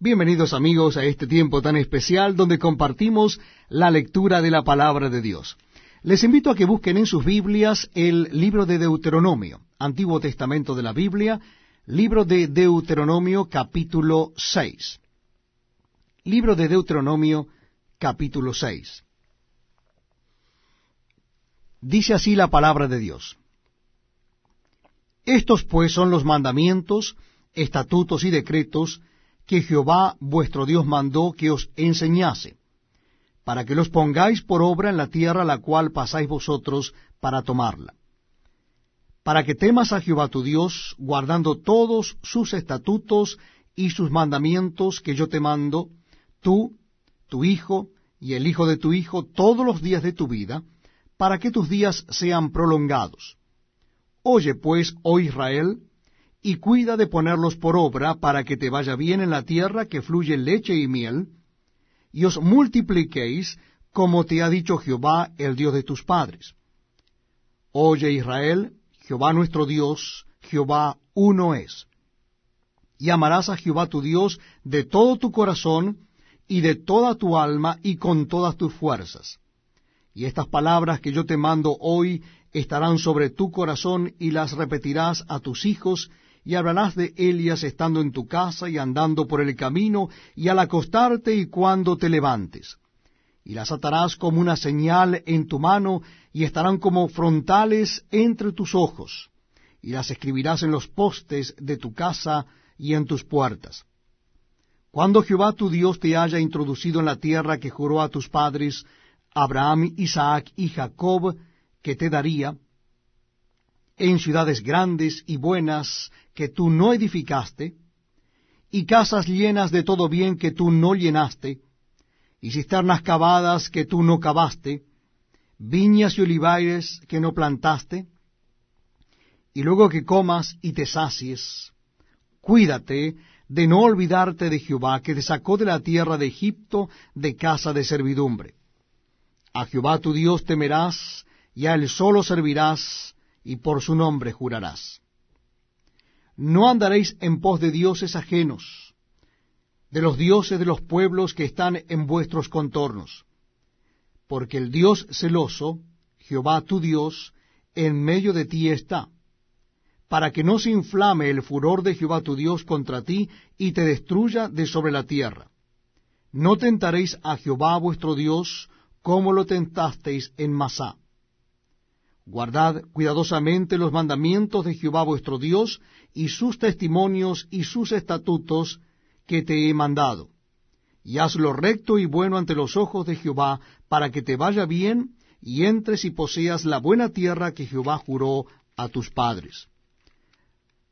Bienvenidos amigos a este tiempo tan especial donde compartimos la lectura de la palabra de Dios. Les invito a que busquen en sus Biblias el libro de Deuteronomio, Antiguo Testamento de la Biblia, libro de Deuteronomio capítulo 6. Libro de Deuteronomio capítulo 6. Dice así la palabra de Dios. Estos pues son los mandamientos, estatutos y decretos que Jehová vuestro Dios mandó que os enseñase, para que los pongáis por obra en la tierra la cual pasáis vosotros para tomarla, para que temas a Jehová tu Dios, guardando todos sus estatutos y sus mandamientos que yo te mando, tú, tu hijo y el hijo de tu hijo, todos los días de tu vida, para que tus días sean prolongados. Oye pues, oh Israel, y cuida de ponerlos por obra para que te vaya bien en la tierra que fluye leche y miel, y os multipliquéis como te ha dicho Jehová, el Dios de tus padres. Oye Israel, Jehová nuestro Dios, Jehová uno es. Y amarás a Jehová tu Dios de todo tu corazón y de toda tu alma y con todas tus fuerzas. Y estas palabras que yo te mando hoy estarán sobre tu corazón y las repetirás a tus hijos y hablarás de ellas estando en tu casa y andando por el camino, y al acostarte y cuando te levantes. Y las atarás como una señal en tu mano, y estarán como frontales entre tus ojos, y las escribirás en los postes de tu casa y en tus puertas. Cuando Jehová tu Dios te haya introducido en la tierra que juró a tus padres, Abraham, Isaac y Jacob, que te daría, en ciudades grandes y buenas que tú no edificaste, y casas llenas de todo bien que tú no llenaste, y cisternas cavadas que tú no cavaste, viñas y olivares que no plantaste, y luego que comas y te sacies, cuídate de no olvidarte de Jehová, que te sacó de la tierra de Egipto de casa de servidumbre. A Jehová tu Dios temerás, y a él solo servirás, y por su nombre jurarás. No andaréis en pos de dioses ajenos, de los dioses de los pueblos que están en vuestros contornos, porque el Dios celoso, Jehová tu Dios, en medio de ti está, para que no se inflame el furor de Jehová tu Dios contra ti y te destruya de sobre la tierra. No tentaréis a Jehová vuestro Dios como lo tentasteis en Masá Guardad cuidadosamente los mandamientos de Jehová vuestro Dios, y sus testimonios y sus estatutos que te he mandado. Y haz lo recto y bueno ante los ojos de Jehová, para que te vaya bien, y entres y poseas la buena tierra que Jehová juró a tus padres.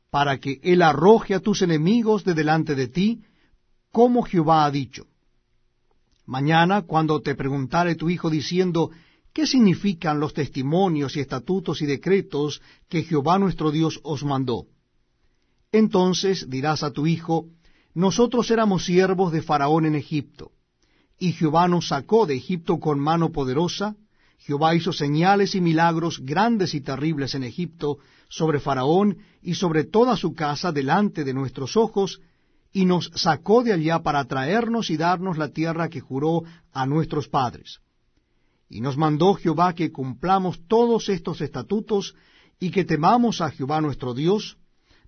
Para que él arroje a tus enemigos de delante de ti, como Jehová ha dicho. Mañana, cuando te preguntare tu hijo diciendo, ¿Qué significan los testimonios y estatutos y decretos que Jehová nuestro Dios os mandó? Entonces dirás a tu hijo, Nosotros éramos siervos de Faraón en Egipto, y Jehová nos sacó de Egipto con mano poderosa, Jehová hizo señales y milagros grandes y terribles en Egipto sobre Faraón y sobre toda su casa delante de nuestros ojos, y nos sacó de allá para traernos y darnos la tierra que juró a nuestros padres. Y nos mandó Jehová que cumplamos todos estos estatutos y que temamos a Jehová nuestro Dios,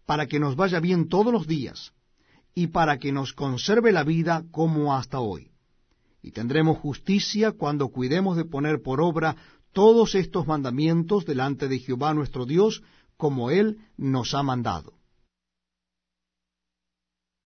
para que nos vaya bien todos los días, y para que nos conserve la vida como hasta hoy. Y tendremos justicia cuando cuidemos de poner por obra todos estos mandamientos delante de Jehová nuestro Dios, como Él nos ha mandado.